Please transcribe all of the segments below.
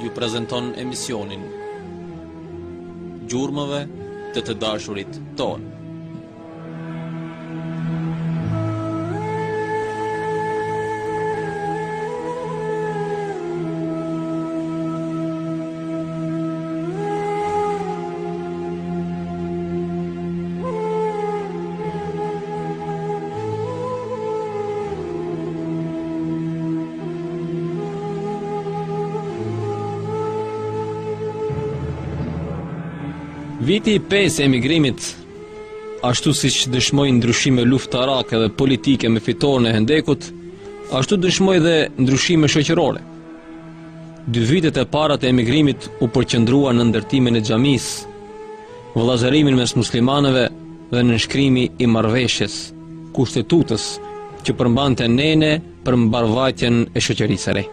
Ju prezenton emisionin Gjurmëve të të dashurit tonë. Viti i pestë i emigrimit, ashtu siç dëshmoi ndryshime luftarake dhe politike me fitoren e Hendekut, ashtu dëshmoi dhe ndryshime shoqërore. Dy vitet e para të emigrimit u përqendruan në ndërtimin e xhamisë, vëllazërimin mes muslimanëve dhe nënshkrimi i marrëveshjes, kushtetutës që përmbante nene, për mbarëvajtjen e shoqërisë së re.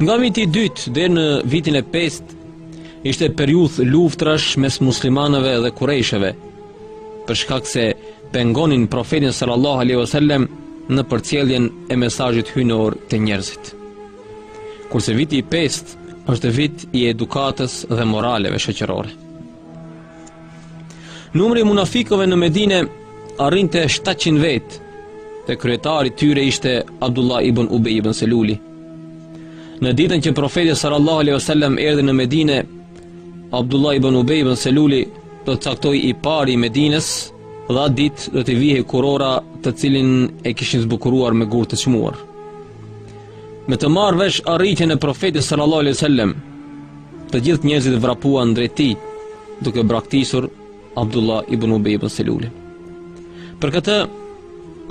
Nga viti i dytë deri në vitin e pestë ishte periudhë luftrash mes muslimanëve dhe kurejshëve, për shkak se pengonin profetin sallallahu alaihi wasallam në përcjelljen e mesazhit hyjnor te njerëzit. Kurse viti i pestë është vit i edukatës dhe moraleve shoqërore. Numri i munafikëve në Medinë arrinte 700 vetë, dhe kryetari i tyre ishte Abdullah ibn Ubay ibn Seluli. Në ditën që profeti sallallahu alejhi wasallam erdhi në Medinë, Abdullah ibn Ubay ibn Seluli do të caktohej i pari i Medinës dhe atë ditë do t'i vihej kurora të cilin e kishin zbukuruar me gurë të çmuar. Me të marrë vesh arritjen e profetit sallallahu alaihi wasallam, Të gjithë njerëzit vrapuan drejt tij, duke braktisur Abdullah ibn Ubay ibn Selulin. Për këtë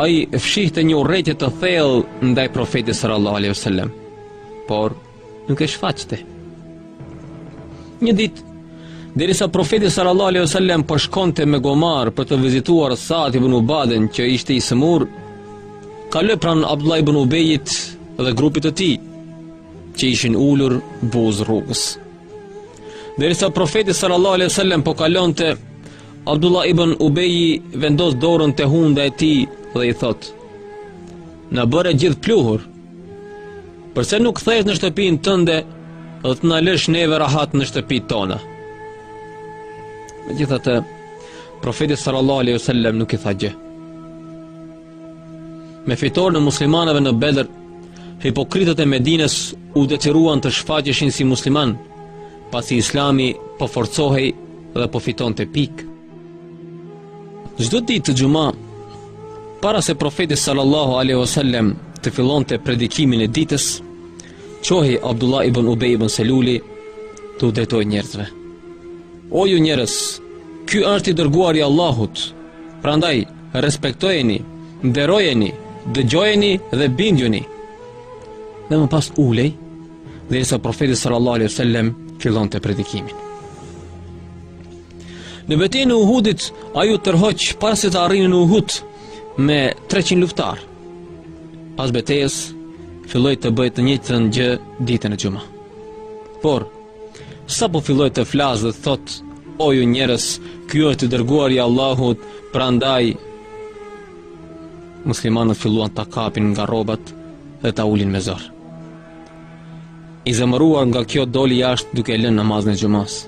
ai fshihte një urrejtje të thellë ndaj profetit sallallahu alaihi wasallam, por nuk e shfaqte. Një ditë, derisa profeti sallallahu alaihi wasallam po shkonte me gomar për të vizituar Sa'd ibn Ubaden që ishte i sëmurë, kaloi pranë Abdullah ibn Ubejit dhe grupit të tij. që ishin ulur buzë rrugës. Derisa profeti sallallahu alejhi wasallam po kalonte, Abdullah ibn Ubeji vendos dorën te hunda e tij dhe i thotë: "Na bëre gjithë pluhur. Përse nuk kthehesh në shtëpinë tënde dhe të na lësh neve rahat në shtëpitë tona?" Megjithatë, profeti sallallahu alejhi wasallam nuk i tha gjë. Me fitorën e muslimanëve në Bedër, hipokritët e Medinës u detyruan të shfaqeshin si muslimanë, pasi Islami po forcohej dhe po fitonte pikë. Çdo ditë të xhuma, para se profeti sallallahu alaihi wasallam të fillonte predikimin e ditës, çohej Abdullah ibn Ubej ibn Seluli t'u drejtohej njerëzve. O ju njerëz, ky është i dërguari i Allahut. Prandaj Respektojeni, nderojeni, dëgjojeni dhe bindjuni. Dhe më pas ulej, derisa profeti sallallahu alaihi sallam fillonte predikimin. Në betejën e Uhudit, ai u tërhoq para se të arrinë në Uhud me 300 luftëtarë. Pas betejës, filloi të bëjë të njëjtën gjë ditën e xhuma. Por, Sapo filloi të flasë dhe të thotë, o ju njerëz, ky është i dërguar i Allahut, prandaj, muslimanët filluan ta kapin nga rrobat dhe ta ulin me zor. I zemëruar nga kjo doli jashtë duke lënë namazin e xhumasë.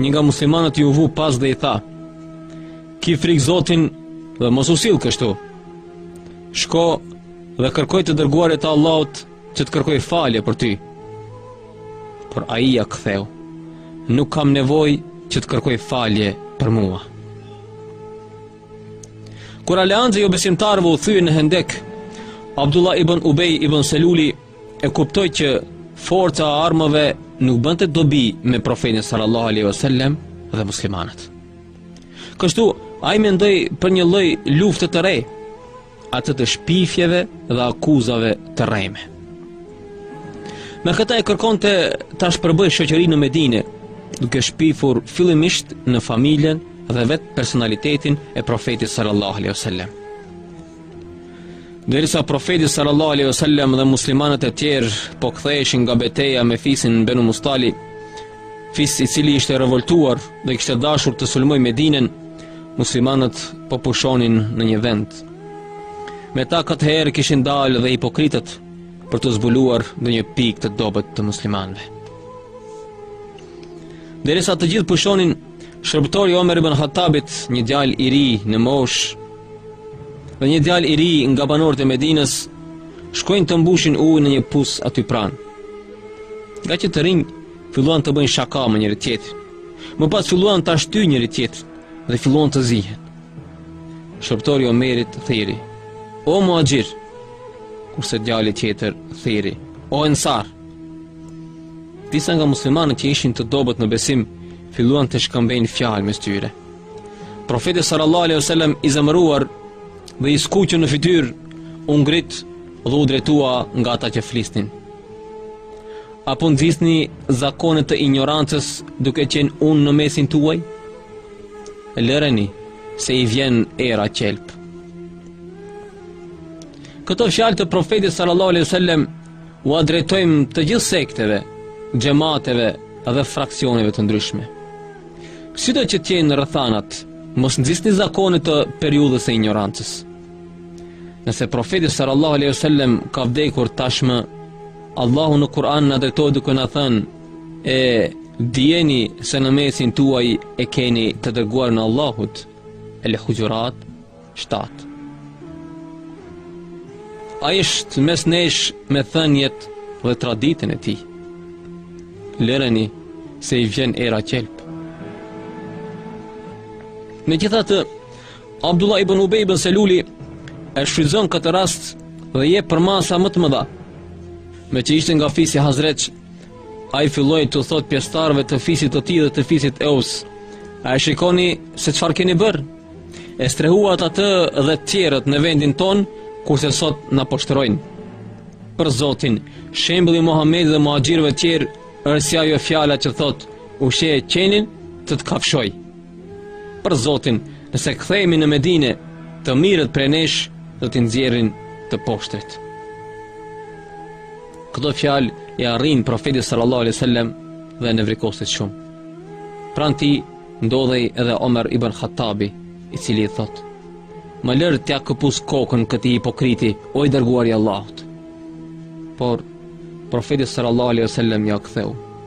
Një nga muslimanët iu vu pas dhe i tha, ki frikë zotin dhe mos u sill kështu. Shko dhe kërkoji të dërguarit të Allahut Që të kërkojë falje për ty. Por ai ia ktheu, nuk kam nevojë që të kërkojë falje për mua. Kur aleanca e jobesimtarëve u thye në Hendek, Abdullah ibn Ubej ibn Seluli e kuptoi që forca e armëve nuk bënte dobi me profetin sallallahu alaihi wasallam dhe muslimanët. Kështu ai mendoi për një lloj lufte të re, atë të shpifjeve dhe akuzave të rreme. Me këtë ai kërkonte ta shpërbëjë shoqërinë e Medinës, duke shpifur fillimisht në familjen dhe vetë personalitetin e profetit sallallahu alaihi wasallam. Derisa profeti sallallahu alaihi wasallam dhe muslimanët e tjerë po ktheheshin nga beteja me fisin Benu Mustalik, fis i cili ishte revoltuar dhe kishte dashur të sulmojë Medinën, Muslimanët po pushonin në një vend. Me ta këtë herë kishin dalë dhe hipokritët për të zbuluar ndonjë pikë të dobët të muslimanëve. Derisa të gjithë pushonin, shërbëtori i Omer ibn Hattabit, një djalë i ri në moshë, dhe një djalë i ri nga banorët e Medinës, shkojnë të mbushin ujë në një pus aty pranë. Ngaqë të rinj, Filluan të bëjnë shaka me njëri tjetrin. Më pas filluan të ashty njëri tjetrin dhe filluan të zihen. Shërbëtori i Omerit thirri, o muhaxhir, kurse djali tjetër thirri, o ensar. Disa nga muslimanët që ishin të dobët në besim, filluan të shkëmbejnë fjalë mes tyre. Profeti sallallahu alaihi wasallam i zemëruar dhe i skuqur në fytyrë, u ngrit dhe u drejtua nga ata që flisnin. A po nxisni zakone të injorancës duke qenë unë në mesin tuaj? Lëreni se i vjen era qelb. Këto fjalë të profetit sallallahu alejhi dhe sellem ua drejtojmë të gjithë sekteve, xhemateve dhe fraksioneve të ndryshme. Sido që të jenë rrethanat, mos nxisni zakone të periudhës së injorancës. Nëse profeti sallallahu alejhi dhe sellem ka vdekur tashmë, Allahu në Kur'an na drejtohet duke na thënë: "E dijeni se në mesin tuaj e keni të dërguarin e Allahut." El-Hujurat 7. Ai është mes nesh me thëniet dhe traditën e tij. Lëreni se i vjen era qelb. Megjithatë, Abdullah ibn Ubej ibn Seluli e shfrytëzon këtë rast dhe i jep përmasa më të mëdha. Meqë ishte nga fisi Hazrexh, ai filloi t'u thotë pjesëtarëve të fisit të tij dhe të fisit Eus, a e shikoni se çfarë keni bërë? E strehuat atë dhe të tjerët në vendin tonë, kurse sot na poshtërojnë. Për Zotin, shembulli i Muhamedit dhe muhaxhirëve të tjerë është si ajo fjala që thotë, "Ushqe qenin të të kafshojë." Për Zotin, nëse kthehemi në Medine, të mirët prej nesh do t'i nxjerrin të poshtrit. Këto fjalë i arrijnë profetit sallallahu alaihi wasallam dhe nevrikoset shumë. Pranë tij ndodhej edhe Omer ibn Khattabi, i cili i thotë: "Më lër t'ia këpus kokën këtij hipokriti, o i dërguari i Allahut." Por profeti sallallahu alaihi wasallam ia ktheu: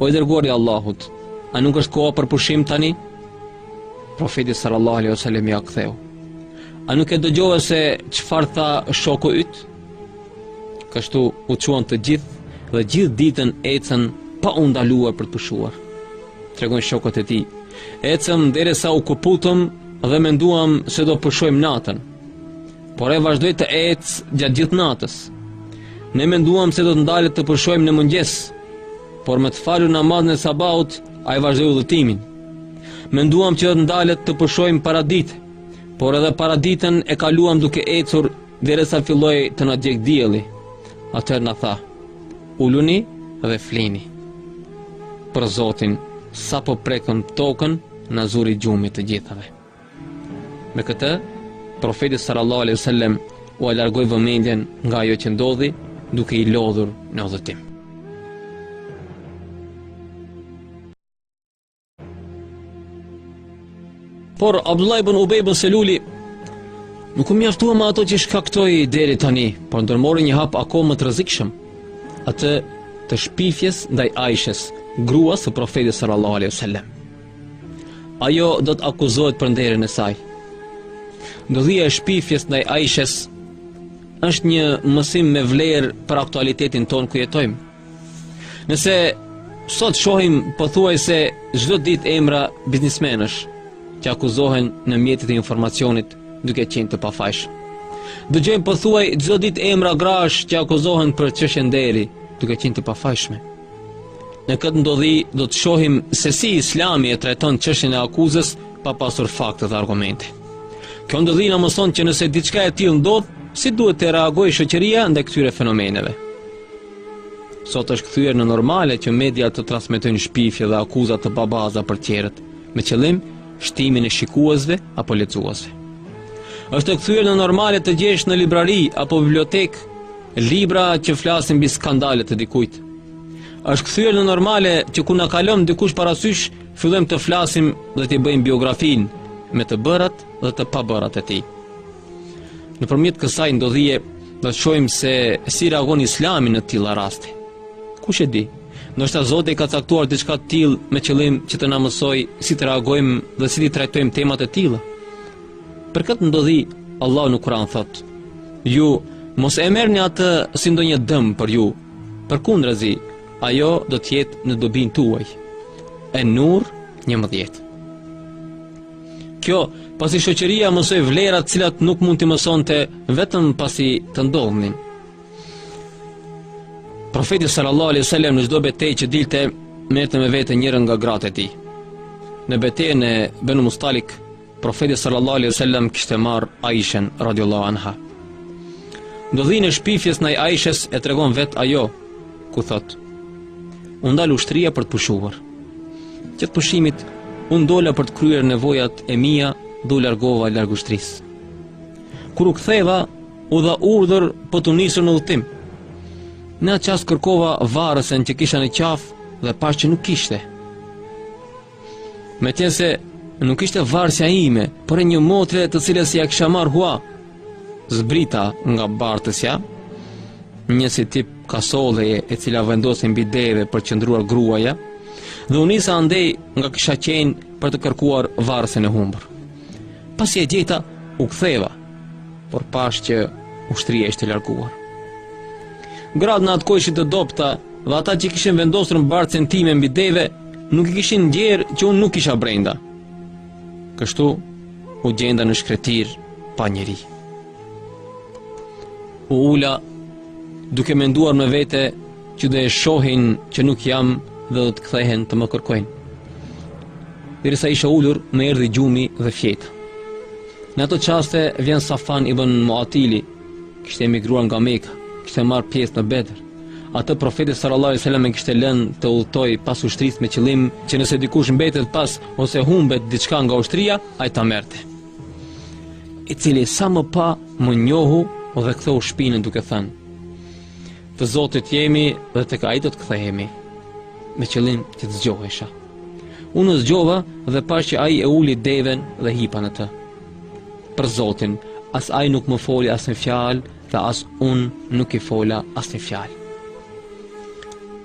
O i dërguari i Allahut, a nuk është koha për pushim tani? Profeti sallallahu alaihi wasallam ia ktheu. A nuk e dëgjove se çfarë tha shoku yt? Kështu u çuan të gjithë dhe gjithë ditën ecën pa u ndaluar për të pushuar. Tregojnë shokët e tij. Ecëm derisa u këputëm dhe menduam se do pushojmë natën. Por ai vazhdoi të ecë gjatë gjithë natës. Ne menduam se do të ndalet të pushojmë në mëngjes, por me të falur namazin e sabahut, ai vazhdoi udhëtimin. Menduam që do të ndalet të pushojmë paradite, por edhe paraditën e kaluam duke ecur derisa filloi të na djegë dielli. Atëherë na tha: "Uluni dhe flini." Për Zotin, sapo prekëm tokën, na zuri gjumi të gjithëve. Me këtë, profeti sallallahu alaihi wasallam ua largoi vëmendjen nga ajo që ndodhi, duke i lodhur në udhëtim. Por Abdullah ibn Ubay ibn Seluli nuk u mjaftua me ato që shkaktoi deri tani, por ndërmori një hap akoma më të rrezikshëm, atë të shpifjes ndaj Aishës, gruas së Profetit sallallahu alaihi wasallam. Ajo do të akuzohet për nderin e saj. Ndodhia e shpifjes ndaj Aishës është një mësim me vlerë për aktualitetin tonë ku jetojmë. Nëse sot shohim pothuajse çdo ditë emra biznesmenësh që akuzohen në mjetet e informacionit duke qenë të pafajshëm. Dëgjojmë pothuaj çdo ditë emra grash që akuzohen për çështje nderi duke qenë të pafajshme. Në këtë ndodhi do të shohim se si islami e trajton çështjen e akuzës pa pasur fakte dhe argumente. Kjo ndodhi na mëson që nëse diçka e tillë ndodh, si duhet të reagojë shoqëria ndaj këtyre fenomeneve. Sot është kthyer në normale që media të transmetojnë shpifje dhe akuza të pabaza për tjerët, me qëllim shtimin e shikuesve apo lexuesve. Është kthyer në normale të gjesh në librari apo bibliotekë Libra që flasin mbi skandale të dikujt. Është kthyer në normale që kur na kalon dikush parasysh, fillojmë të flasim dhe t'i bëjmë biografinë me të bërat dhe të pabërat e tij. Nëpërmjet kësaj ndodhie, do të shohim se si reagon islami në të tilla raste. Kush e di, ndoshta Zoti ka caktuar diçka të tillë me qëllim që të na mësojë si të reagojmë dhe si t'i trajtojmë temat e tilla. Për këtë ndodhi, Allahu në Kur'an thotë, ju mos e merrni atë si ndonjë dëm për ju, përkundrazi, ajo do të jetë në dobinë tuaj. En-Nur njëmbëdhjetë. Kjo, pasi shoqëria mësoi vlera të cilat nuk mund t'i mësonte vetëm pasi të ndodhnin. Profeti sallallahu alai sallam në çdo betejë që dilte, merte me vete njërën nga gratë e tij. Në betejën e Benu Mustalik, Profeti sallallahu alaihi wasallam kishte marrë Aishen radhiyallahu anha. Ndodhinë e shpifjes ndaj Aishes e tregon vetë ajo ku thotë: U ndal ushtria për të pushuar. Gjatë pushimit u ndala për të kryer nevojat e mia, dhe u largova larg ushtrisë. Kur u ktheva, u dha urdhër për t'u nisur në udhëtim. Në atë çast kërkova varësen që kisha në qafë dhe pashë që nuk ishte. Meqenëse nuk ishte varësja ime, por e një motre të cilës ia kisha marrë hua, zbrita nga bartësja, një si tip kasolleje e cila vendoset mbi deve për të qëndruar gruaja, dhe u nisa andej nga kisha qenë për të kërkuar varësen e humbër. Pasi e gjeta, u ktheva, por pashë që ushtria ishte larguar. Gratë në atë kohë ishin të dobëta dhe ata që kishin vendosur bartësen time mbi deve, Nuk e kishin ndjerë që unë nuk isha brenda. Kështu u gjenda në shkretëtirë pa njeri. U ula duke menduar me vete që do e shohin që nuk jam dhe do të kthehen të më kërkojnë. Derisa isha ulur më erdhi gjumi dhe fjeta. Në ato çaste vjen Safuan ibën Muatili, Kishte emigruar nga Mekka, kishte marrë pjesë në Bedr. Atë profeti sallallahu alajhi wasallam e kishte lënë të udhëtojë pas ushtrisë me qëllim që nëse dikush mbetet pas ose humbet diçka nga ushtria, ai ta merrte. I cili sa më pa më njohu dhe ktheu shpinën duke thënë: "Të Zotit jemi dhe tek ai do të kthehemi." Me qëllim që të zgjohesha. Unë u zgjova dhe pashë që ai e uli deven dhe hipa në të. Për Zotin, as ai nuk më foli asnjë fjalë dhe as unë nuk i fola asnjë fjalë.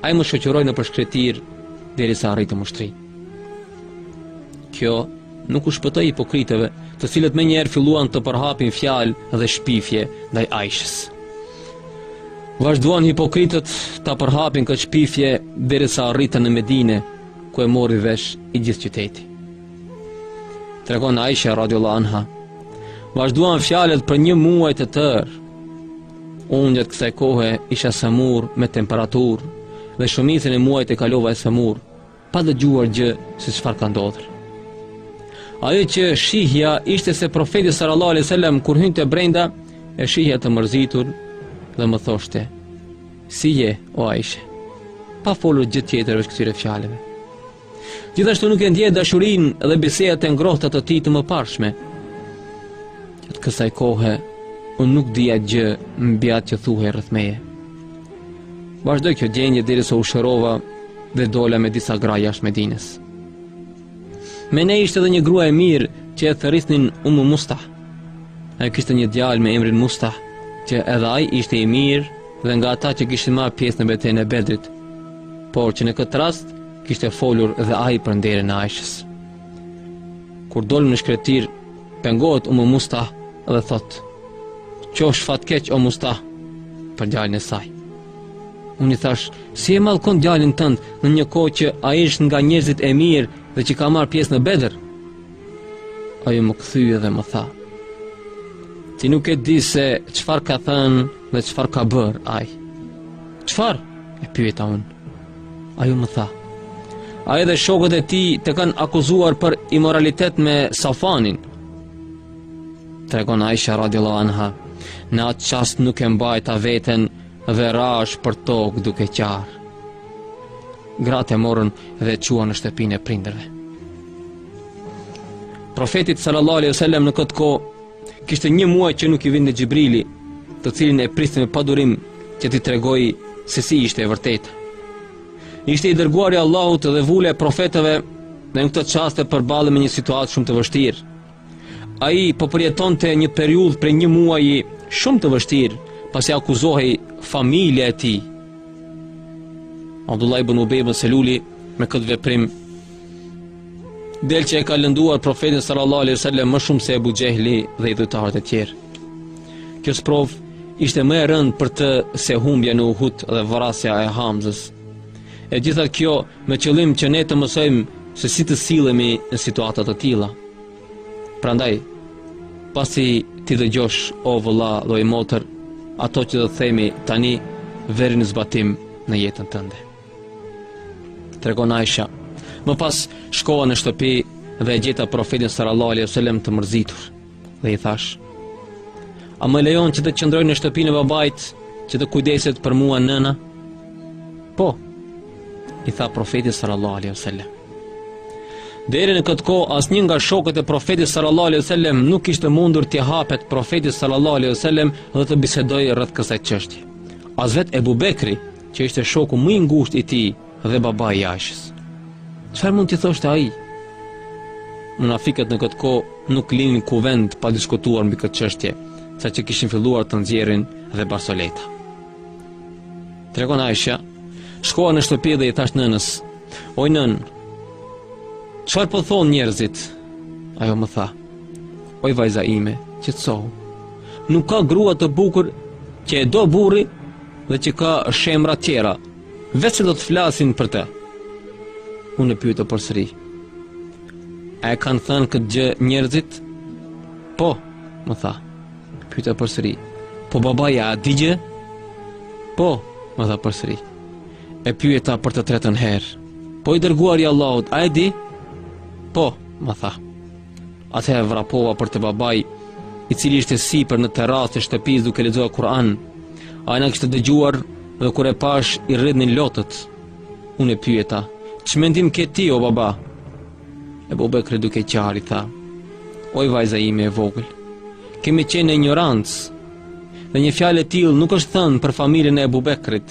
Ai më shoqëroi nëpër shkretëtirë derisa arritëm ushtrinë. Kjo nuk u shpëtoi hipokritëve të cilët menjëherë filluan të përhapin fjalë dhe shpifje ndaj Aishes. Vazhduan hipokritët ta përhapin këtë shpifje derisa arritën në Medine, ku e mori vesh i gjithë qyteti. Tregon Aisha radhiyallahu anha, vazhduan fjalët për një muaj të tërë. Unë gjatë kësaj kohe isha sëmurë me temperaturë dhe shumicën e muajit e kalova e sëmurë, pa dëgjuar gjë se çfarë ka ndodhur. Ajo që shihja ishte se profeti sallallahu alaihi wasallam kur hynte brenda e shihja të mërzitur dhe më thoshte: "Si je, o Aisha?" Pa folur gjë tjetër veç këtyre fjalëve. Gjithashtu nuk e ndjeja dashurinë dhe bisedat e ngrohta të tij të mëparshme. Gjatë kësaj kohe, unë nuk dija gjë mbi atë që thuhej rreth meje. Vazhdoi kjo gjendje derisa u shërova dhe dola me disa gra jashtë Medinës. Me ne ishte edhe një grua e mirë që e thërrisnin Umu Mustah. Ai kishte një djalë me emrin Mustah, që edhe ai ishte i mirë dhe nga ata që kishin marrë pjesë në betejën e Bedrit. por që në këtë rast kishte folur dhe ai për nderin e Aishës. Kur dolëm në shkretëtirë, pengohet Umu Mustah dhe thotë, qofsh fatkeq o Mustah për djalin e saj. Unë i thashë, si e mallkon djalin tënd në një kohë që ai është nga njerëzit e mirë dhe që ka marrë pjesë në Bedër? Ajo m'u kthye dhe më tha, ti nuk e di se çfarë ka thënë Dhe çfarë ka bërë ai? Çfarë? E pyeta unë. Ajo më tha. Ai edhe shokët e tij të kanë akuzuar për imoralitet me Safanin. Tregon Aisha radiallahu anha. Në atë çast nuk e mbajta veten dhe rashë për tokë duke qarë. Gratë e morën dhe e çuan në shtëpinë e prindërve. Profetit sallallahu alaihi wasallam në këtë kohë Kishte një muaj që nuk i vinte Xhibrili, të cilin e priste me padurim që t'i tregojë se si ishte e vërteta. Ishte i dërguari i Allahut dhe vula e profetëve dhe në këto çaste përballej me një situatë shumë të vështirë. Ai po përjetonte një periudhë prej një muaji shumë të vështirë, pasi akuzohej familja e tij. Abdullah ibn Ubej ibn Seluli me këtë veprim Del që e ka lënduar profetin sallallahu alaihi wasallam më shumë se Ebu Xhehli dhe idhujtarët e tjerë. Kjo sprovë ishte më e rëndë për të se humbja në Uhud dhe vrasja e Hamzës. E gjitha kjo me qëllim që ne të mësojmë se si të sillemi në situata të tilla. Prandaj, pasi t'i dëgjosh o vëlla dhe oj motër ato që do të themi tani, vëri në zbatim në jetën tënde. Tregon Aisha, më pas shkova në shtëpi dhe e gjeta profetin sallallahu alaihi wasallam të mërzitur dhe i thashë: A më lejon që të qëndroj në shtëpinë e babait që të kujdeset për mua nëna? Po. I tha profeti sallallahu alaihi wasallam. Deri në këtë kohë asnjë nga shokët e profetit sallallahu alaihi wasallam nuk kishte mundur t'i hapet profetit sallallahu alaihi wasallam dhe të bisedojë rreth kësaj çështje. As vetë Ebu Bekri që ishte shoku më i ngushtë i tij dhe babai i Aishës. Çfarë mund t'i thoshte ai? Munafikët në këtë kohë nuk linin kuvend pa diskutuar mbi këtë çështje, sa që kishin filluar të nxjerrin dhe barsoleta. Tregon Aishja, shkova në shtëpi dhe i thashë nënës, "Oj nënë, çfarë po thonë njerëzit?" Ajo më tha, "Oj vajza ime, qetësohu. Nuk ka grua të bukur që e do burri dhe që ka shemra tjera, veçse do të flasin për të. Unë e pyeta përsëri. A e kanë thënë këtë gjë njerëzit? Po, më tha. Pyeta përsëri. Po babai a di gjë? Po, më tha përsëri. E pyeta për të tretën herë. Po i dërguari i Allahut, a e di? Po, më tha. Atëherë vrapova për te babai, i cili ishte sipër në terrasë të shtëpisë duke lexuar Kur'an. Ai na kishte dëgjuar dhe kur e pashë i rridhnin lotët. Unë e pyeta, "Ç'mendim ke ti o baba?" Ebu Bekri duke qarë i tha, "Oj vajza ime e vogël, kemi qenë në injorancë. Dhe një fjalë e tillë nuk është thënë për familjen e Ebu Bekrit."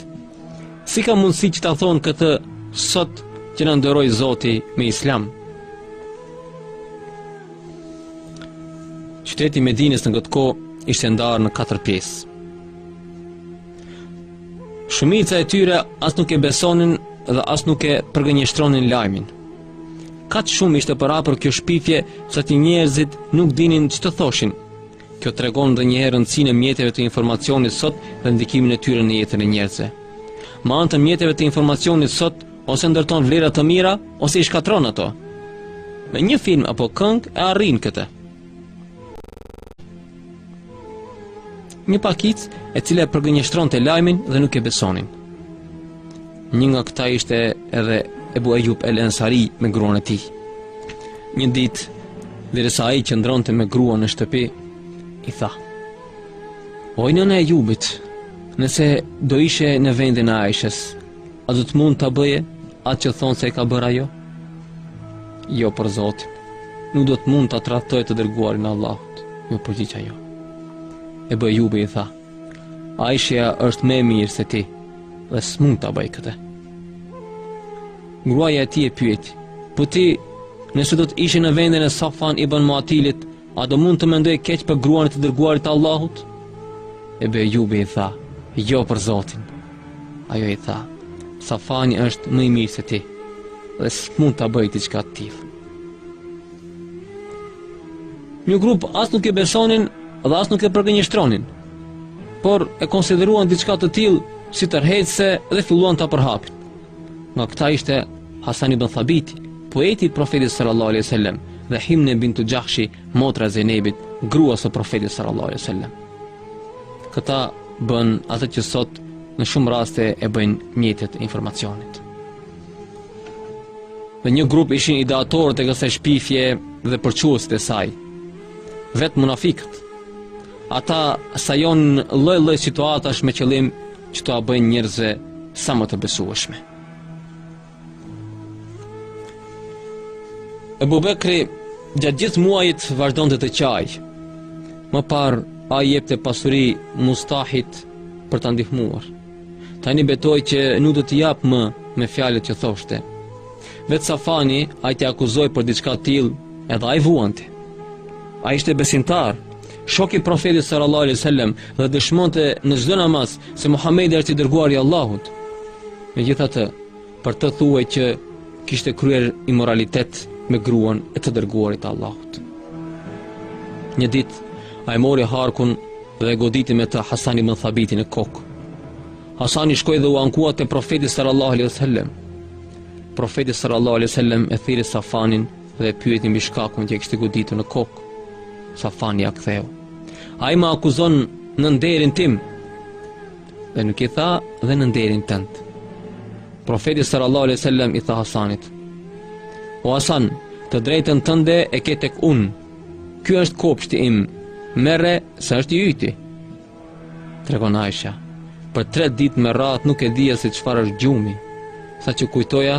Si ka mundësi që ta thonë këtë sot që na nderoi Zoti me Islam? Qyteti i Medinës në këtë kohë ishte ndarë në katër pjesë. Shumica e tyre as nuk e besonin dhe as nuk e përgënjeshtronin lajmin. Kaq shumë ishte përhapur kjo shpifje sa që njerëzit nuk dinin ç'të thoshin, Kjo tregon dhe njëherë rëndësinë e mjeteve të informacionit sot dhe ndikimin e tyre në jetën e njerëzve. Me anë të mjeteve të informacionit sot, ose ndërton vlera të mira, ose i shkatërron ato. Me një film apo këngë e arrin këtë. Një pakicë e cila e përgënjeshtronte lajmin dhe nuk e besonin. Një nga këta ishte edhe Ebu Ejub El Ensari me gruan e tij. Një ditë, derisa ai qëndronte me gruan në shtëpi, i tha: "Oj nëna e Ejubit, nëse do ishe në vendin e Aishës, a do të mund ta bëje atë që thonë se e ka bërë ajo?" "Jo, për Zotin, nuk do të mund ta tradhtoja të dërguarin e Allahut," iu përgjigj ajo. Ebu Ejubi i tha: Aishja është më e mirë se ti dhe s'mund ta bëjë këtë. Gruaja e tij e pyeti, po ti nëse do të ishe në vendin e Safuan ibën Muatilit, a do mund të mendoje keq për gruan e të dërguarit të Allahut? Ebu Ejubi i tha, jo për Zotin. Ajo i tha, Safuani është më i mirë se ti dhe s'mund ta bëjë diçka të tillë. Një grup as nuk e besonin dhe as nuk e përgënjështronin, por e konsideruan diçka të tillë si tërheqëse dhe filluan ta përhapin. Nga këta ishte Hasan ibn Thabiti, poeti i Profetit sallallahu alaihi wasallam, dhe Himne bintu Xhahshi, motra e Zejnebit, gruas së Profetit sallallahu alaihi wasallam. Këta bënë atë që sot në shumë raste e bëjnë mjetet e informacionit. Dhe një grup ishin ideatorët e kësaj shpifje dhe përçuesit e saj. Vetë munafikët. Ata sajonin lloj-lloj situatash me qëllim që ta bëjnë njerëzve sa më të besueshme. Ebu Bekri gjatë gjithë muajit vazhdonte të qajë. Më parë, ai jepte pasuri Mustahit për ta ndihmuar. Tani betoi që nuk do t'i japë më me fjalët që thoshte. Vetë Safani, ai të akuzoi për diçka të tillë, edhe ai vuante. Ai ishte besimtar, shok i profetit sallallahu alaihi wasallam dhe dëshmonte në çdo namaz se Muhamedi është i dërguari i Allahut. Megjithatë, Por thuhej që kishte kryer imoralitet me gruan e të dërguarit të Allahut. Një ditë ai mori harkun dhe e goditi me të Hasan ibn Thabitin në kokë. Hasani shkoi dhe u ankua te profeti sallallahu alaihi wasallam. Profeti sallallahu alaihi wasallam e thirri Safanin dhe e pyeti mbi shkakun që e kishte goditur në kokë. Safani ia ktheu. Ai më akuzon në nderin tim. dhe nuk i tha dhe në nderin tënd. Profeti sallallahu alaihi wasallam i tha Hasanit: "O Hasan, të drejtën tënde e ke tek unë. Ky është kopshti im. Merre se është i yti." Tregon Aisha: "Për 3 ditë me radhë nuk e dija se çfarë është gjumi, saqë kujtoja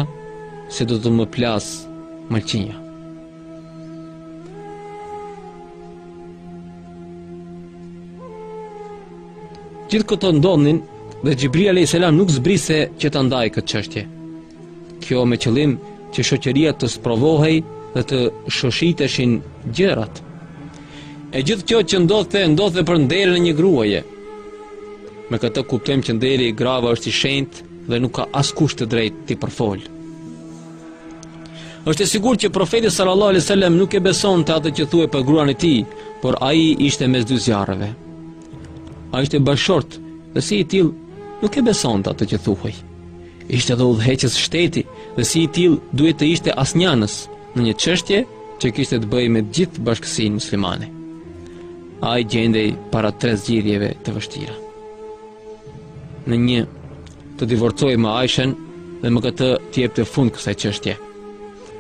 se do të më plasë mëlçia." Gjithë këto ndodhnin dhe Xhibrili alayhis salam nuk zbriste që ta ndajë këtë çështje. Kjo me qëllim që shoqëria të sprovohej dhe të shoshiteshin gjërat. E gjithë kjo që ndodhte, ndodhte për nderin e një gruaje. Me këtë kuptojmë që nderi i grave është i shenjtë dhe nuk ka askush të drejtë t'i përfolë. Është e sigurt që profeti sallallahu alajhi wasallam nuk e besonte atë që thuhej për gruan e tij, por ai ishte mes dy zjarreve. Ai ishte bashkëshort dhe si i tillë nuk e besonte atë që thuhej. Ishte dhe udhëheqës shteti dhe si i tillë duhet të ishte asnjanës në një çështje që kishte të bëjë me gjithë bashkësinë muslimane. Ai gjendej para tre zgjidhjeve të vështira. Nën një, të divorcohej me Aishen dhe me këtë t'i jepte fund kësaj çështje.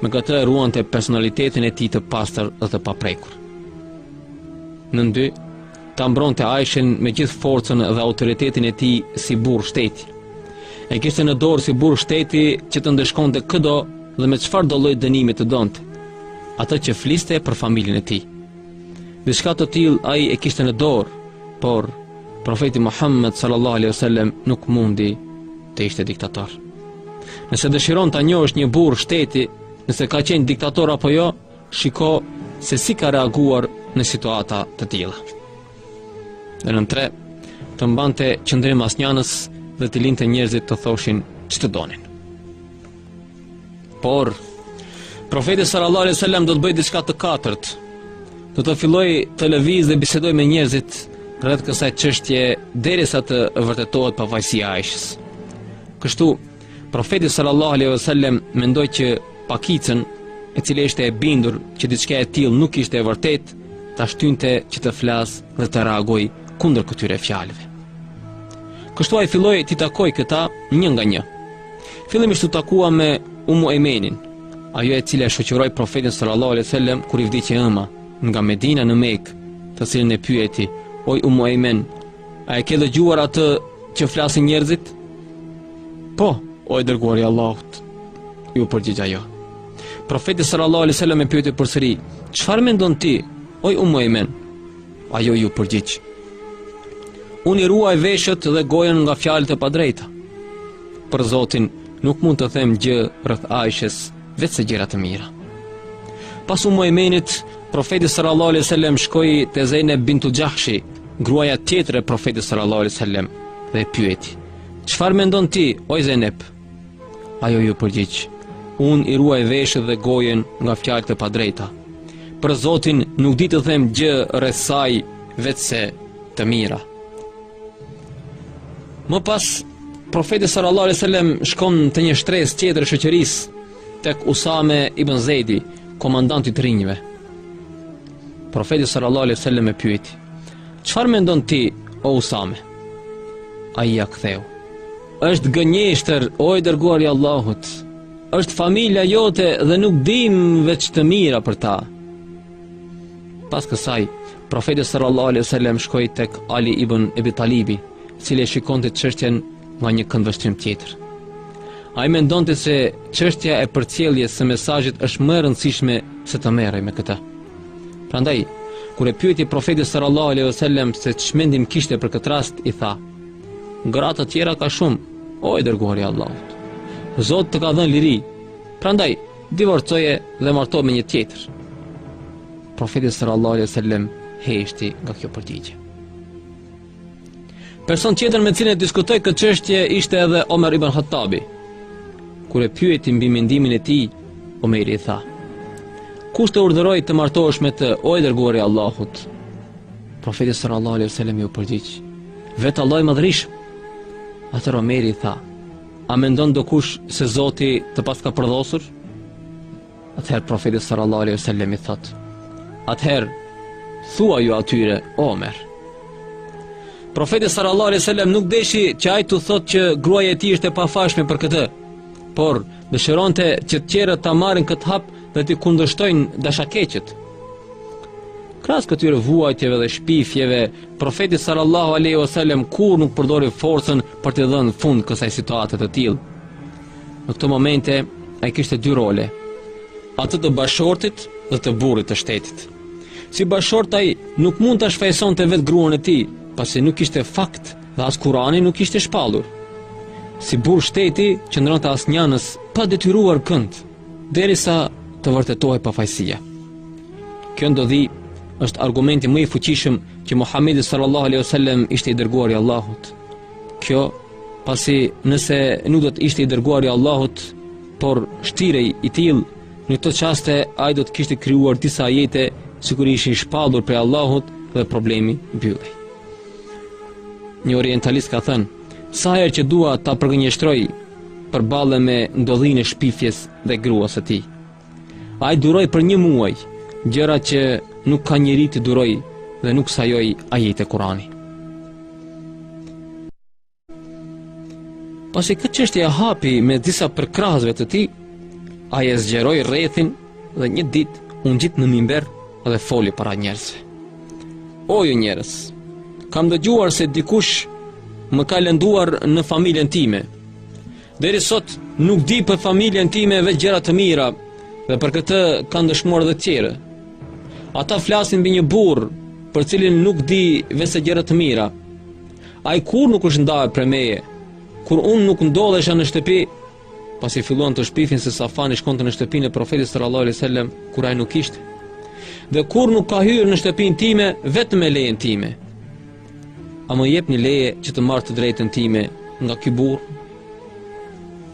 Me këtë e ruante personalitetin e tij të pastër dhe të paprekur. Nën dy, ta mbronte Aishen me gjithë forcën dhe autoritetin e tij si burrë shteti. E kishte në dorë si burrë shteti që të ndëshkonte këdo dhe me çfarëdo lloj dënimi të donte. Atë që fliste për familjen e tij. Diçka të tillë ai e kishte në dorë, por profeti Muhammed sallallahu alaihi wasallam nuk mund të ishte diktator. Nëse dëshiron ta njohësh një burrë shteti, nëse ka qenë diktator apo jo, Shiko se si ka reaguar në situata të tilla. E nën tre, të mbante qëndrim asnjanës dhe t'i linte njerëzit të thoshin ç'të donin. Por, profeti sallallahu alaihi sallam do të bëjë diçka të katërt, do të fillojë të lëvizë dhe bisedojë me njerëzit rreth kësaj çështje derisa të vërtetohet pafajësia e Aishes. Kështu, Profeti sallallahu alejhi ue sellem mendoi që pakicën, e cila ishte e bindur që diçka e tillë nuk ishte e vërtetë, ta shtynte që të flasë dhe të reagojë kundër këtyre fjalëve. Kështu ai filloi t'i takojë këta një nga një. Fillimisht u takua me Umu Ejmenin, ajo e cila e shoqëroi profetin sallallahu alejhi ue sellem kur i vdiq e ëma nga Medina në Mekë, të cilën e pyeti: "Oj Umu Ejmen, A e ke dëgjuar atë që flasin njerëzit? Po, o i dërguari i Allahut, iu përgjigj ajo. Profeti sallallahu alaihi wasallam e pyeti përsëri, "Çfarë mendon ti, oj Umu Ejmen?" Ajo iu përgjigj, "Unë i ruaj veshët dhe gojën nga fjalët e padrejta. Për Zotin, nuk mund të them gjë rreth Aishes." veçse gjëra të mira. Pas Umu Ejmenit, profeti sallallahu alaihi wasallam shkoi te Zejneb bintu Xhahshi, gruaja tjetër e profetit sallallahu alaihi wasallam, dhe e pyeti: "Çfarë mendon ti, oj Zejneb?" Ajo iu përgjigj: "Unë i ruaj veshët dhe gojën nga fjalët e padrejta. Për Zotin nuk di të them gjë rreth saj veçse të mira." Më pas Profeti sallallahu alejhi ue sellem shkon te një shtresë tjetër e shoqërisë tek Usame ibn Zejdi, komandanti i të rinjve. Profeti sallallahu alejhi ue sellem e pyeti: "Çfarë mendon ti, o Usame?" Ai ia ktheu: "Është gënjeshtër, o i dërguar i Allahut. Është familja jote dhe nuk dimë veç të mira për ta." Pas kësaj, profeti sallallahu alaihi wasallam shkoi tek Ali ibn Abi Talibi, i cili e shikonte çështjen nga një këndvështrim tjetër. Ai mendonte se çështja e përcjelljes së mesazhit është më e rëndësishme se të merrej me këtë. Prandaj, kur e pyeti profeti sallallahu alaihi wasallam se ç'mendim kishte për këtë rast, i tha: "Gra të tjera ka shumë, o i dërguari i Allahut. Zoti të ka dhënë liri. Prandaj, Divorcoje dhe martohu me një tjetër. Profeti sallallahu alaihi wasallam heshti nga kjo përgjigje. Person tjetër me cilin e diskutoi këtë çështje ishte edhe Omer Ibn Khattabi. Kur e pyeti mbi mendimin e tij, Omeri i tha. Kush të urdhëroi të martohesh me të, o i dërguari i Allahut? Profeti sallallahu alaihi wasallam iu përgjigj. Vetë Allahu i madhërishëm. Atëherë Omeri i tha. A mendon dokush se Zoti të paska përdhosur? Atëherë profeti sallallahu alaihi wasallam i thotë: Atëherë, thuaju atyre, Omer. Profeti sallallahu alaihi wasallam nuk deshi që ai t'u thotë që gruaja e tij ishte e pafajshme për këtë Por, dëshironte që të tjerët ta marrin këtë hap dhe t'i kundërshtojnë dashakeqët. Krahas këtyre vuajtjeve dhe shpifjeve Profeti sallallahu alaihi wasallam kurrë nuk përdori forcën për t'i dhënë fund kësaj situate të tillë. Në këto momente ai kishte dy role, atë të bashkëshortit dhe të burrit të shtetit. Si bashkëshort ai nuk mund ta shfajësonte vetë gruan e tij, pasi nuk kishte fakt dhe as Kurani nuk kishte shpallur. Si burrë shteti qëndronte asnjanës pa detyruar kënd. Derisa të vërtetohej pafajësia. Kjo ndodhi është argumenti më i fuqishëm që Muhamedi sallallahu alaihi wasallam ishte i dërguar i Allahut. Kjo pasi nëse nuk do të ishte i dërguar i Allahut, por shtirej i tillë, në këto çaste ai do të kishte krijuar disa ajete sikur i ishin shpallur prej Allahut dhe problemi mbyllej. Një orientalist ka thënë, sa herë që dua ta përgënjeshtroj përballem me ndodhinë e shpifjes dhe gruas së tij. Ai duroi për një muaj, gjëra që nuk ka njeri t'i durojë dhe nuk sajoi ajete Kurani. Pasi këtë çështje e hapi mes disa përkrahësve të tij, ai e zgjeroi rrethin Dhe një ditë u ngjit në mimber dhe foli para njerëzve. O ju njerëz, kam dëgjuar se dikush më ka lënduar në familjen time. Deri sot nuk di për familjen time veç gjëra të mira dhe për këtë kanë dëshmuar edhe të tjerë. Ata flasin mbi një burrë për të cilin nuk di veçse gjëra të mira. Ai kurrë nuk është ndarë prej meje, kur unë nuk ndodhesha në shtëpi, pasi filluan të shpifin se Safani shkonte në shtëpinë e Profetit sallallahu alejhi ue selam kur ai nuk ishte. Dhe kurrë nuk ka hyrë në shtëpinë time vetëm me lejen time. A më jepni leje që të marr të drejtën time nga ky burrë?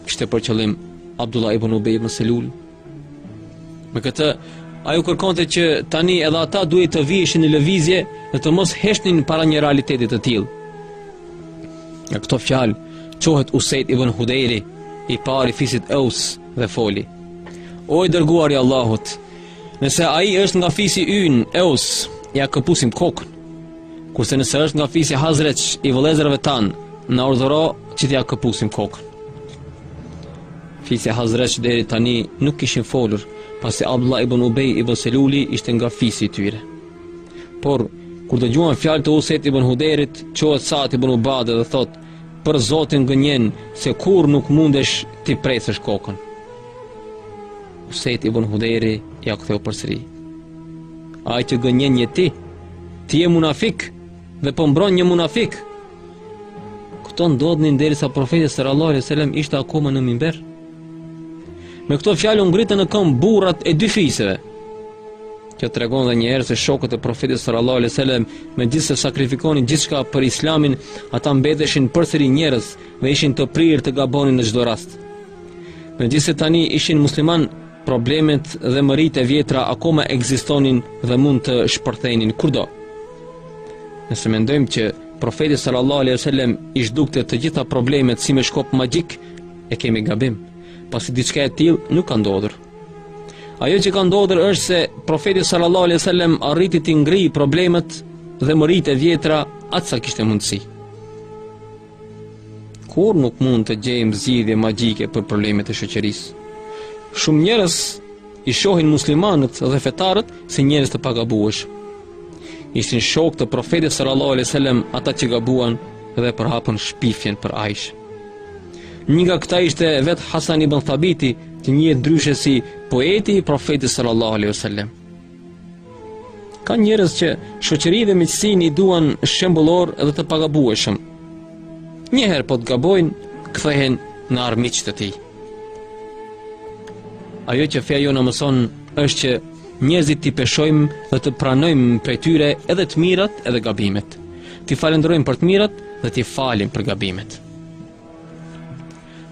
Kishte për qëllim Abdullah ibn Ubay ibn Selul, Me këtë, ai u kërkonte që tani edhe ata duhej të viheshin në lëvizje dhe të mos heshtnin para një realiteti të tillë. Me këto fjalë, çohet Usejt ibn Hudejri, i pari i fisit Eus dhe foli. O i dërguari i Allahut, nëse ai është nga fisi ynë, Eus, ia këpusim kokën. Kurse nëse është nga fisi Hazrexh i vëllezërve tanë, na urdhëro që t'ia këpusim kokën. Fisi Hazrexh deri tani nuk kishin folur, pasi Abdullah ibn Ubej ibn Seluli ishte nga fisi i tyre. Por, kur dëgjuan fjalët e Usejt ibn Huderit, çohet Saad ibn Ubade dhe thotë, për Zotin gënjen se kurrë nuk mundesh t'i presësh kokën. Usejt ibn Huderi ia ktheu përsëri. Ai që gënjen je ti, ti je munafik dhe po mbron një munafik, Këto ndodhnin derisa profeti sallallahu alaihi wasallam ishte akoma në mimber. Me këto fjalë u ngritën në këmbë burrat e dy fiseve. Kjo tregon edhe një herë se shokët e profetit sallallahu alaihi wasallam, megjithëse sakrifikonin gjithçka për Islamin, ata mbeteshin përsëri njerëz dhe ishin të prirë të gabonin në çdo rast. Megjithëse tani ishin muslimanë, problemet dhe mëritë e vjetra akoma ekzistonin dhe mund të shpërthenin kurdo. Nëse mendojmë që profeti sallallahu alejhi ue sellem i zhdukte të gjitha problemet si me shkop magjik, e kemi gabim, pasi diçka e tillë nuk ka ndodhur. Ajo që ka ndodhur është se profeti sallallahu alejhi ue sellem arriti t'i ngrijë problemet dhe mëritë e vjetra aq sa kishte mundësi. Kurrë nuk mund të gjejmë zgjidhje magjike për problemet e shoqërisë. Shumë njerëz i shohin muslimanët dhe fetarët si njerëz të pagabueshëm. Ishin shokë të profetit sallallahu alejhi ue sellem ata që gabuan dhe përhapën shpifjen për Aishën. Një nga këta ishte vetë Hasan ibn Thabiti, që njihet ndryshe si poeti i profetit sallallahu alejhi ue sellem. Ka njerëz që shokët dhe miqësinë i duan shembullorë dhe të pagabueshëm. Njëherë po të gabojnë, kthehen në armiq të tij. Ajo që feja jonë mëson është që njerëzit t'i peshojmë dhe të pranojmë prej tyre edhe të mirat edhe gabimet. T'i falendrojmë për të mirat dhe t'i falim për gabimet.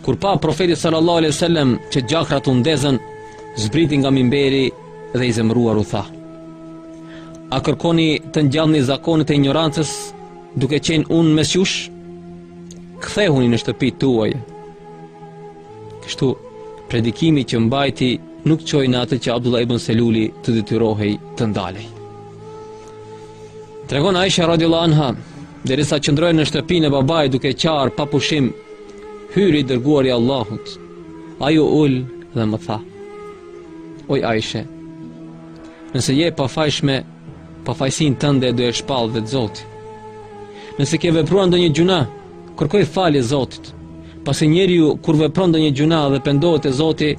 Kur pa profeti sallallahu alaihi wasallam që gjakrat u ndezën, zbriti nga mimberi dhe i zemëruar u tha: A kërkoni të ngjallni zakonet e injorancës duke qenë unë mes jush? Kthehuni në shtëpitë tuaj. Kështu predikimi që mbajti nuk çoi në atë që Abdullah ibn Seluli të detyrohej të ndalej. Tregon Aisha radiallahu anha, derisa qëndroja në shtëpinë e babait duke qarë pa pushim, hyri i dërguari i Allahut. Ai u ul dhe më tha: Oj Aisha, nëse je e pafajshme, pafajësinë tënde do e shpall vetë Zoti. Nëse ke vepruar ndonjë gjynah, kërkoji falje Zotit. Pasi njeriu kur vepron ndonjë gjynah dhe pendohet te Zoti,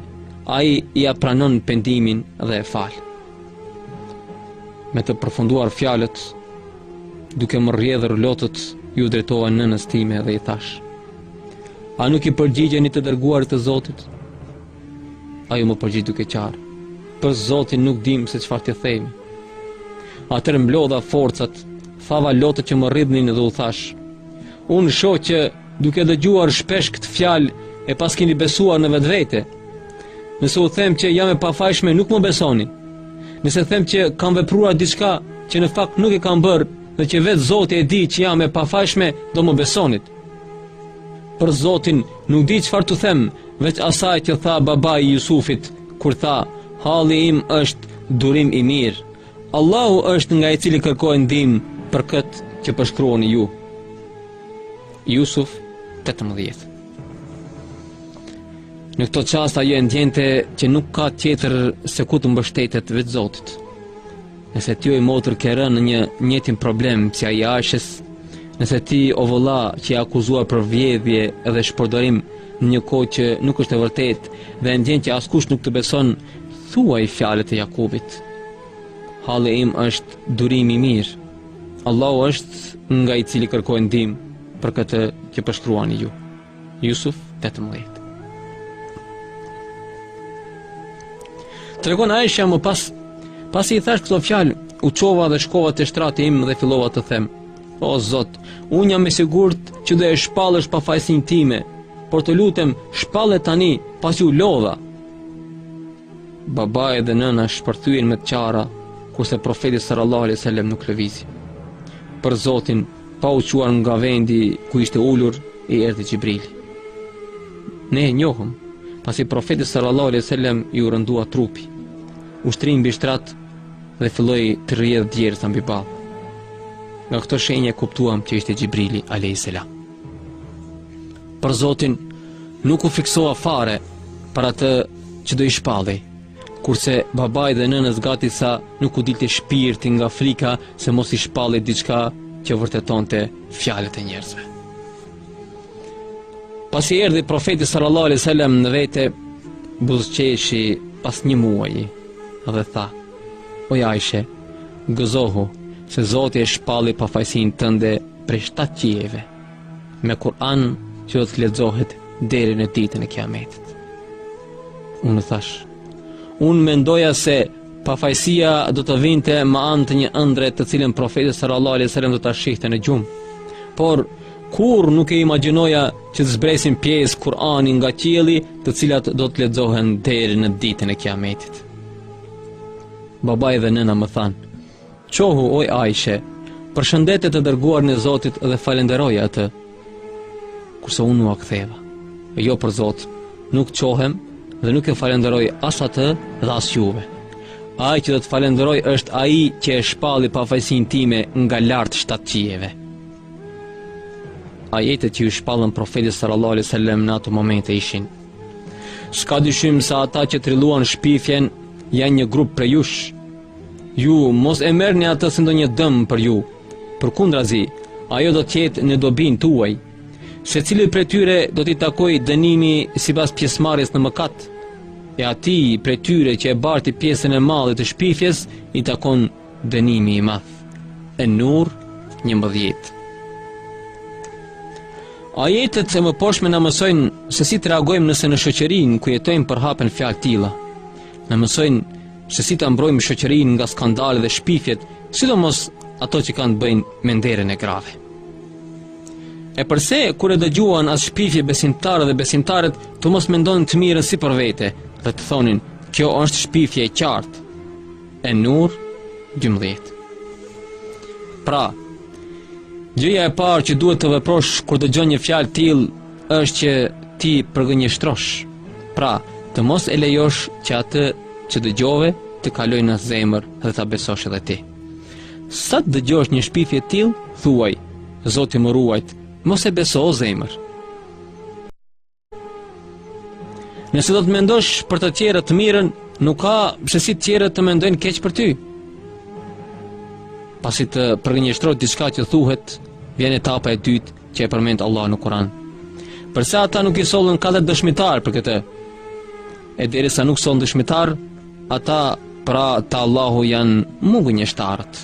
ai ia pranon pendimin dhe e fal. Me të përfunduar fjalët, duke më rrjedhur lotët, iu drejtova nënës time dhe i thashë. A nuk i përgjigjeni të dërguarit të Zotit? Ajo m'u përgjigj duke qarë, për Zotin nuk dimë se çfarë t'i themi. Atëherë mblodha forcat, thava lotët që më rridhnin dhe u thashë. Unë shoh që Duke dëgjuar shpesh këtë fjalë e paskeni besuar në vetëvete. Nëse u them që jam e pafajshme nuk më besoni. Nëse them që kam vepruar diçka që në fakt nuk e kam bërë dhe që vetë Zoti e di që jam e pafajshme, do më besonit. Për Zotin nuk di çfarë t'u them, veç asaj që tha babai i Jusufit kur tha: "Halli im është durim i mirë." Allahu është nga i cili kërkohet ndihmë për këtë që përshkruani ju. Jusuf 18. Në këto çaste ajo e ndjente që nuk ka tjetër se ku të mbështetet veç Zotit. Nëse ti oj motër ke rënë në të njëjtin problem si ai i Aishës, nëse ti o vëlla je i akuzuar për vjedhje dhe shpërdorim në një kohë që nuk është e vërtetë dhe e ndjen që askush nuk të beson, Thuaj fjalët e Jakubit. Halli im është durim i mirë. Allahu është nga i cili kërkohet ndihmë për këtë që përshkruani ju. Jusuf 18. Tregon Aisha më pas, pasi i thashë këto fjalë, u çova dhe shkova te shtrati im dhe fillova të them: O Zot, unë jam e sigurt që do e shpallësh pafajësinë time, por të lutem, shpalle tani, pasi u lodha. Babai dhe nëna shpërthyen me të qara, kurse profeti sallallahu alaihi wasallam nuk lëvizi. Për Zotin, pa u çuar nga vendi ku ishte ulur, i erdhi Xhibrili. Ne e njohëm, pasi profetit sallallahu alaihi wasallam iu rëndua trupi, u shtri mbi shtrat dhe filloi të rrjedh djersa mbi ballë. Nga këto shenja kuptuam që ishte Xhibrili alaihi salam. Për Zotin, nuk u frikësova fare për atë që do i shpallej. Kurse babait dhe nënës gati sa nuk u dilte shpirti nga frika se mos i shpallej diçka që vërtetonte fjalët e njerëzve. Pasi erdhi profeti sallallahu alaihi wasallam në vete, buzëqeshi pas një muaji dhe tha, oj Ajshe, gëzohu se Zoti e shpalli pafajësinë tënde prej shtatë qiejve, me Kur'an që do të lexohet deri në ditën e Kiametit. Unë thashë, unë mendoja se pafajësia do të vinte me anë të një ëndre të cilën profeti sallallahu alaihi wasallam do ta shihte në gjumë. Por kurrë nuk e imagjinoja që të zbresin pjesë Kur'ani nga qielli, të cilat do të lexohen deri në ditën e Kiametit. Babai dhe nëna më thanë, Çohu, oj Ajshe, përshëndete të dërguarin e Zotit dhe falënderoje atë. Kurse unë ua ktheva. Jo për Zot, nuk çohem dhe nuk e falënderoj as atë dhe as juve. Ai që do të falënderoj është ai që e shpalli pafajësinë time nga lart shtatë qiejve. Ajetet që iu shpallën profetit sallallahu alaihi wasallam në ato momente ishin. S'ka dyshim se ata që trilluan shpifjen janë një grup prej jush, Ju mos e merrni atë si ndonjë dëm për ju, përkundrazi, ajo do të jetë në dobinë tuaj. Secilit prej tyre do t'i takojë dënimi sipas pjesëmarrjes në mëkat. E atij prej tyre që e barti pjesën e madhe të shpifjes, i takon dënimi i madh. En-Nur 11. Ajetet e mëposhtme na mësojnë se si të reagojmë nëse në shoqërinë ku jetojmë përhapen fjalë të tilla. Na mësojnë se si ta mbrojmë shoqërinë nga skandalet dhe shpifjet, sidomos ato që kanë të bëjnë me nderin e grave. E përse kur e dëgjuan atë shpifje besimtarët dhe besimtaret të mos mendonin të mirën si për vete dhe të thonin, kjo është shpifje e qartë. En-Nur 12. Pra, gjëja e parë që duhet të veprosh kur dëgjon një fjalë tillë është që t'i përgënjeshtrosh, pra të mos e lejosh që atë që dëgjove të kalojë në zemër dhe ta besosh edhe ti. Sa të dëgjosh një shpifje të tillë, thuaj, Zoti më ruajtë, mos e beso o zemër. Nëse do të mendosh për të tjerët të mirën, nuk ka pse se të tjerët të mendojnë keq për ty. Pasi të përgënjeshtrosh diçka që thuhet, vjen etapa e dytë që e përmend Allahu në Kur'an. Përse ata nuk i sollën katër dëshmitarë për këtë? E derisa nuk sollën dëshmitarë, ata pra te Allahu janë mu gënjeshtarët.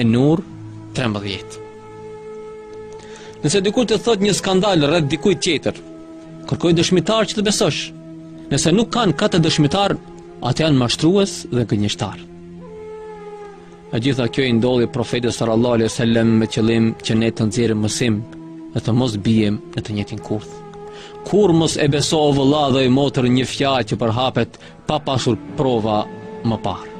En-Nur 13. Nëse dikush të thotë një skandal rreth dikujt tjetër, kërkoji dëshmitarë që të besosh. Nëse nuk kanë katër dëshmitarë, ata janë mashtrues dhe gënjeshtarë. E gjitha kjo i ndodhi Profetit sallallahu alaihi wasallam me qëllim që ne të nxjerrim mësim dhe të mos biem në të njëjtin kurth. Kurrë mos e beso o vëlla dhe oj motër një fjalë që përhapet pa pasur prova më parë.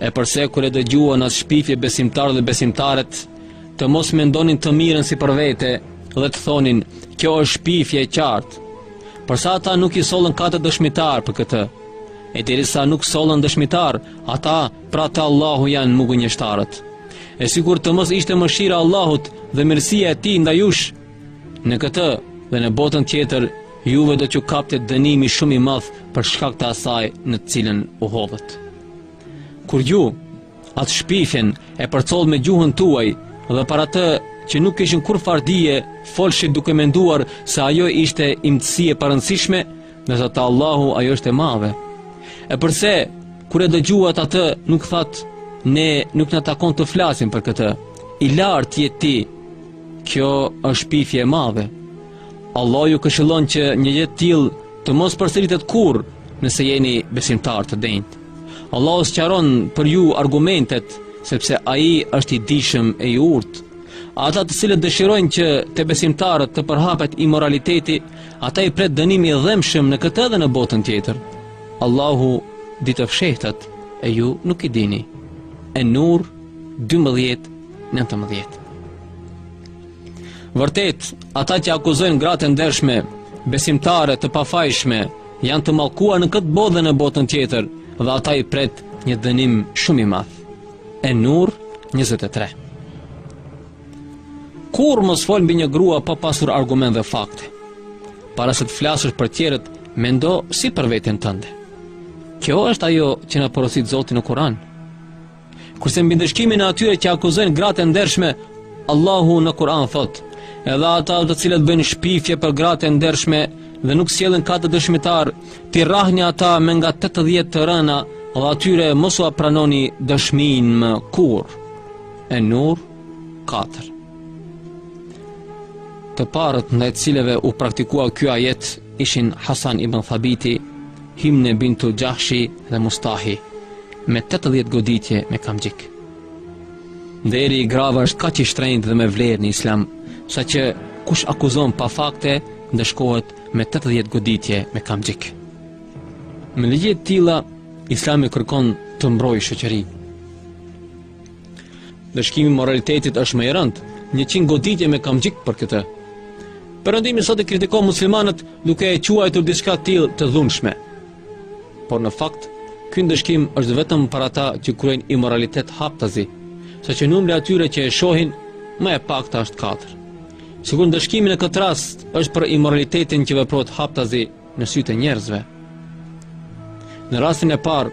E përse kur e dëgjuan atë shpifje besimtarët dhe besimtaret, të mos mendonin të mirën si për vete dhe të thonin, kjo është shpifje e qartë. Përse ata nuk i sollën katër dëshmitarë për këtë, e derisa nuk sollën dëshmitarë, Ata, pra te Allahu janë mu gënjeshtarët. E sikur të mos ishte mëshira e Allahut dhe mirësia e tij ndaj jush, në këtë dhe në botën tjetër juve do t'ju kapte dënimi shumë i madh për shkak të asaj në të cilën u hodhët. Kur ju atë shpifjen e përcollët me gjuhën tuaj dhe për atë që nuk kishit kurrfarë dije, flisnit duke menduar se ajo ishte imtësi e parëndësishme, Ndërsa te Allahu ajo është e madhe. E përse kur e dëgjuat atë nuk thatë ne nuk na takon të flasim për këtë. I lartë je ti. Kjo është shpifje e madhe. Allahu ju këshillon që një gjë e tillë të mos përsëritet kurrë nëse jeni besimtarë të denjë. Allahu sqaron për ju argumentet sepse ai është i dijshëm e i urtë. Ata të cilët dëshirojnë që te besimtarët të përhapet imoraliteti, Ata i pret dënim i dhembshëm në këtë dhe në botën tjetër. Allahu di të fshehtat e ju nuk i dini. En-Nur 12-19. Vërtet, ata që akuzojnë gratë e ndershme, besimtare të pafajshme, janë të mallkuar në këtë botë dhe në botën tjetër, dhe ata i pret një dënim shumë i madh. En-Nur 23 Kurrë mos fol mbi një grua pa pasur argument dhe fakte. Para se të flasësh për të tjerët, mendo si për veten tënde. Kjo është ajo që na porosit Zoti në Kur'an. Kurse mbi ndëshkimin e atyre që akuzojnë gratë e ndershme, Allahu në Kur'an thotë: Edhe ata të cilët bëjnë shpifje për gratë e ndershme dhe nuk sjellin katër dëshmitarë, t'i rrahni ata me nga 80 të rëna dhe atyre mos ua pranoni dëshminë më kurrë. E Nur 4 Të parët ndaj të cilëve u praktikua ky ajet ishin Hasan ibn Thabiti, Himne Bintu Xhahshi dhe Mustahi, me 80 goditje me kamxhik. Nderi i grave është kaq i shtrenjtë dhe me vlerë në islam, saqë kush akuzon pa fakte, ndëshkohet me 80 goditje me kamxhik. Me ligje të tilla, islami kërkon të mbrojë shoqërinë. Ndëshkimi i imoralitetit është më i rëndë, njëqind goditje me kamxhik për këtë. Perëndimi sot i kritikon muslimanët duke e quajtur diçka të tillë të dhunshme. Por në fakt, ky ndëshkim është vetëm për ata që kryejnë imoralitet haptazi, saqë numri i atyre që e shohin më e pakta është katër. Sikur ndëshkimi në këtë rast është për imoralitetin që veprohet haptazi në sytë e njerëzve. Në rastin e parë,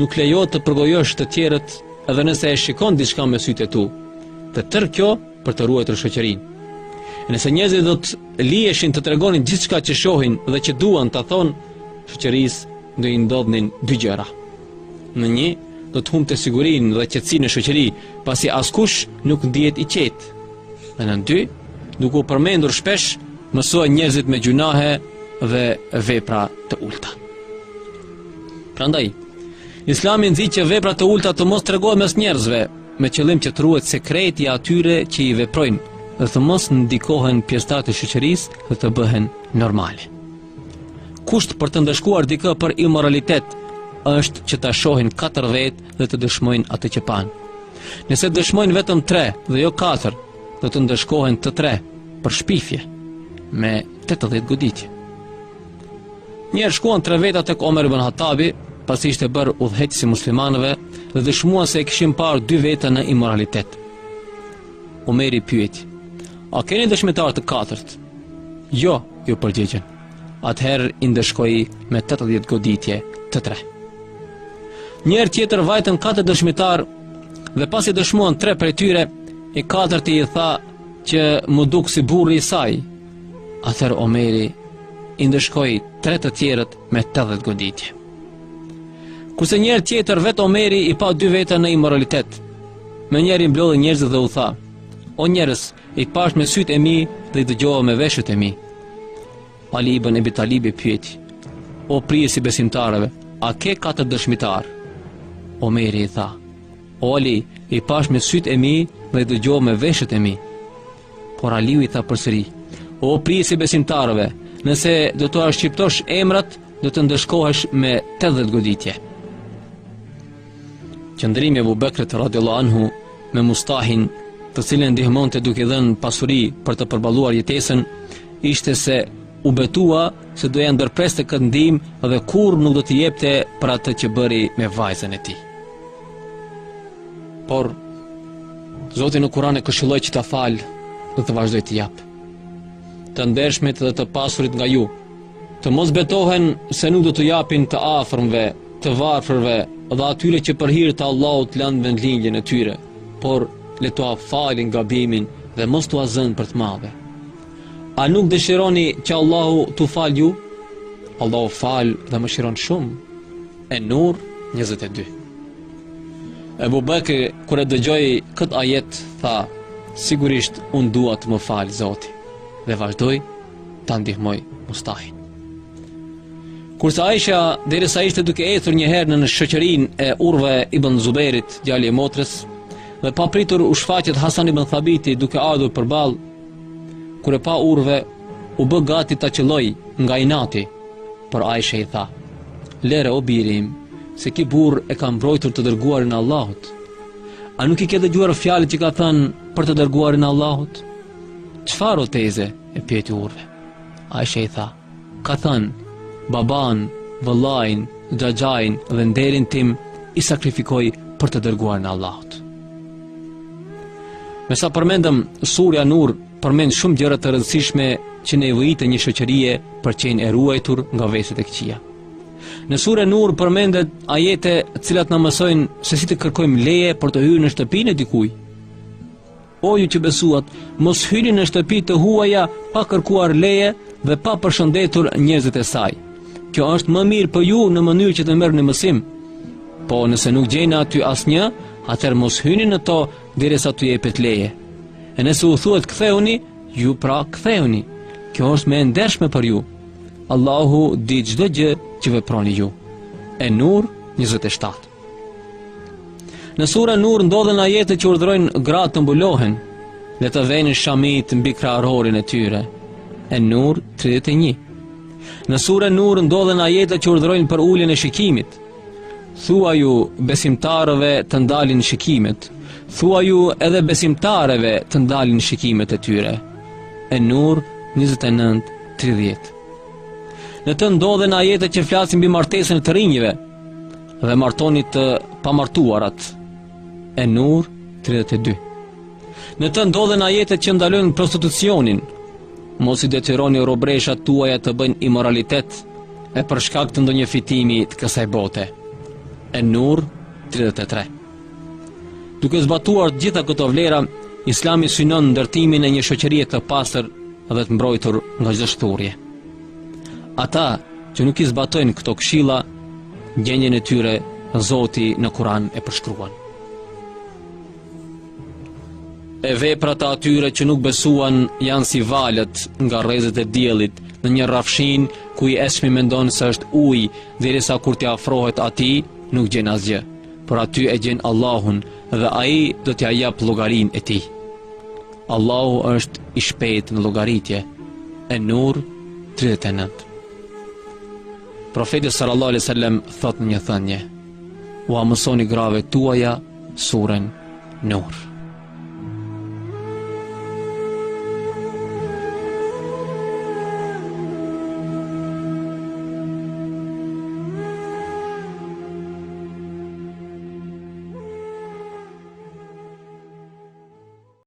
nuk lejohet të përgojosh të tjerët edhe nëse e shikon diçka me sytë e tu, dhe tërë kjo për të ruajtur shoqërinë. Nëse njerëzit do të liheshin të tregonin gjithçka që shohin dhe që duan ta thonë shoqërisë, do i ndodhnin dy gjëra. Në një, do të humbte sigurinë dhe qetësinë në shoqëri, pasi askush nuk ndihet i qetë. Dhe në dy, duke u përmendur shpesh, mësohen njerëzit me gjynahe dhe vepra të ulta. Prandaj, Islami nxit që vepra të ulta të mos tregohen mes njerëzve, me qëllim që të ruhet sekreti i atyre që i veprojnë dhe të mos ndikohen pjesëtarët e shoqërisë dhe të bëhen normale. Kusht për të ndëshkuar dikë për imoralitet është që ta shohin 4 vetë dhe të dëshmojnë atë që panë. Nëse dëshmojnë vetëm 3 dhe jo 4, do të ndëshkohen të 3 për shpifje me 80 goditje. Një herë shkuan tre veta tek Omer ibn Hatabi, pasi ishte bërë udhëheqës i muslimanëve dhe dëshmuan se e kishin parë dy veta në imoralitet. Omeri i pyet, a keni dëshmitar të katërt? Jo, iu përgjigjën. Atëherë i ndëshkoi me 80 goditje të tre. Një herë tjetër vajtën katër dëshmitarë dhe pasi dëshmuan tre prej tyre, i katërti i tha që m'u duk si burri i saj. Atëherë Omeri i ndëshkoi tre të tjerët me 80 goditje. Kurse një herë tjetër vetë Omeri i pa dy veta në imoralitet, menjëherë i mblodhi njerëzit dhe u tha, o njerëz, I pashë me sytë e mi dhe i dëgjova me veshët e mi. Ali ibn Ebi Talibi e pyeti, o prijës i besimtarëve, a ke katër dëshmitarë? Omeri i tha, o Ali, i pashë me sytë e mi dhe i dëgjova me veshët e mi. Por Aliu i tha përsëri, o prijës i besimtarëve, nëse do t'ua shqiptosh emrat, do të ndëshkohesh me 80 goditje. Qëndrimi i Ebu Bekrit radijallahu anhu me mustahin, të cilën ndihmonte duke dhënë pasuri për të përballuar jetesën, ishte se u betua se do ja ndërpreste këtë ndihmë dhe kurrë nuk do të jepte për atë që bëri me vajzën e tij. Por Zoti në Kuran e këshilloi që ta falë dhe të vazhdojë të japë. Të ndershmit dhe të pasurit nga ju, Të mos betohen se nuk do t'u japin të afërmve, të varfërve dhe atyre që për hir të Allahut lanë vendlindjen e tyre, por le t'ua falin gabimin dhe mos t'ua zënë për të madhe. A nuk dëshironi që Allahu t'u falë ju? Allahu fal dhe mëshiron shumë. En Nur 22. Ebu Bekri kur e dëgjoi këtë ajet tha, sigurisht unë dua të më falë Zoti. Dhe vazhdoi ta ndihmojë Mustahin. Kurse Aisha, derisa ishte duke ecur një herë nën shoqërinë e Urve ibën Zuberit, djali i motrës, dhe papritur u shfaqet Hasan ibën Thabiti duke ardhur përballë, kur e pa Urve, u bë gati ta qëllojë nga inati, por Aisha i tha, lëre o biri im, se ky burrë e ka mbrojtur të dërguarin e Allahut, a nuk i ke dëgjuar fjalët që ka thënë për të dërguarin e Allahut? Çfarë o teze? e pyeti Urve. Aisha i tha, ka thënë, babanë, vëllain, xhaxhain dhe nderin tim i sakrifikoj për të dërguarin e Allahut. Me sa përmendëm, surja Nur përmend shumë gjëra të rëndësishme që nevojiten një shoqërie për të qenë e ruajtur nga veset e këqija. Në suren Nur përmenden ajete të cilat na mësojnë se si të kërkojmë leje për të hyrë në shtëpinë e dikujt. O ju që besuat, mos hyni në shtëpi të huaja pa kërkuar leje dhe pa përshëndetur njerëzit e saj. Kjo është më mirë për ju në mënyrë që të merrni mësim. Po nëse nuk gjeni aty asnjë, atëherë mos hyni në to derisa t'ju jepet leje. E nëse u thuhet kthehuni, ju pra kthehuni. Kjo është më e ndershme për ju. Allahu di çdo gjë që veproni ju. En Nur 27 Në suren Nur ndodhen ajete që urdhërojnë gratë të mbulohen dhe të venin shamitë mbi kraharorin e tyre. En Nur 31. Në suren Nur ndodhen ajete që urdhërojnë për uljen e shikimit. Thuaju besimtarëve të ndalin shikimet. Thuaju edhe besimtareve të ndalin shikimet e tyre. En Nur 29 30. Në të ndodhen ajete që flasin mbi martesën e të rinjve. dhe martoni të pamartuarat. En Nur 32. Në të ndodhen ajetet që ndalojnë prostitucionin. Mos i detyroni robreshat tuaja të bëjnë imoralitet e për shkak të ndonjë fitimi të kësaj bote. En Nur 33. Duke zbatuar të gjitha këto vlera, Islami synon ndërtimin e një shoqërie të pastër dhe të mbrojtur nga çdo shthurje. Ata që nuk i zbatojnë këto këshilla, gjendjen e tyre Zoti në Kur'an e përshkruan. E veprat e atyre që nuk besuan janë si valët nga rrezet e diellit në një rrafshin ku i etshmi mendon se është ujë derisa kur t'i afrohet atij nuk gjen asgjë, por aty e gjen Allahun dhe ai do t'ia japë llogarinë e tij. Allahu është i shpejtë në llogaritje. En Nur 39. Profeti sallallahu alaihi wasallam thotë në një thënie: "Ua mësoni grave tuaja surën Nur."